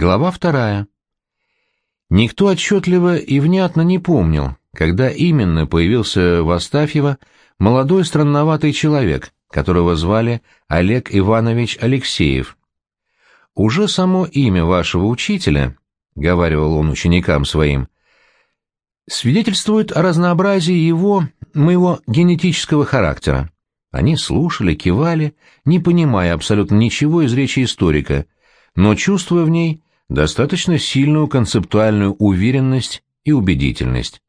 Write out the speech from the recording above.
Глава вторая. Никто отчетливо и внятно не помнил, когда именно появился в Астафьево молодой странноватый человек, которого звали Олег Иванович Алексеев. «Уже само имя вашего учителя», — говаривал он ученикам своим, — свидетельствует о разнообразии его, моего генетического характера. Они слушали, кивали, не понимая абсолютно ничего из речи историка, но чувствуя в ней достаточно сильную концептуальную уверенность и убедительность.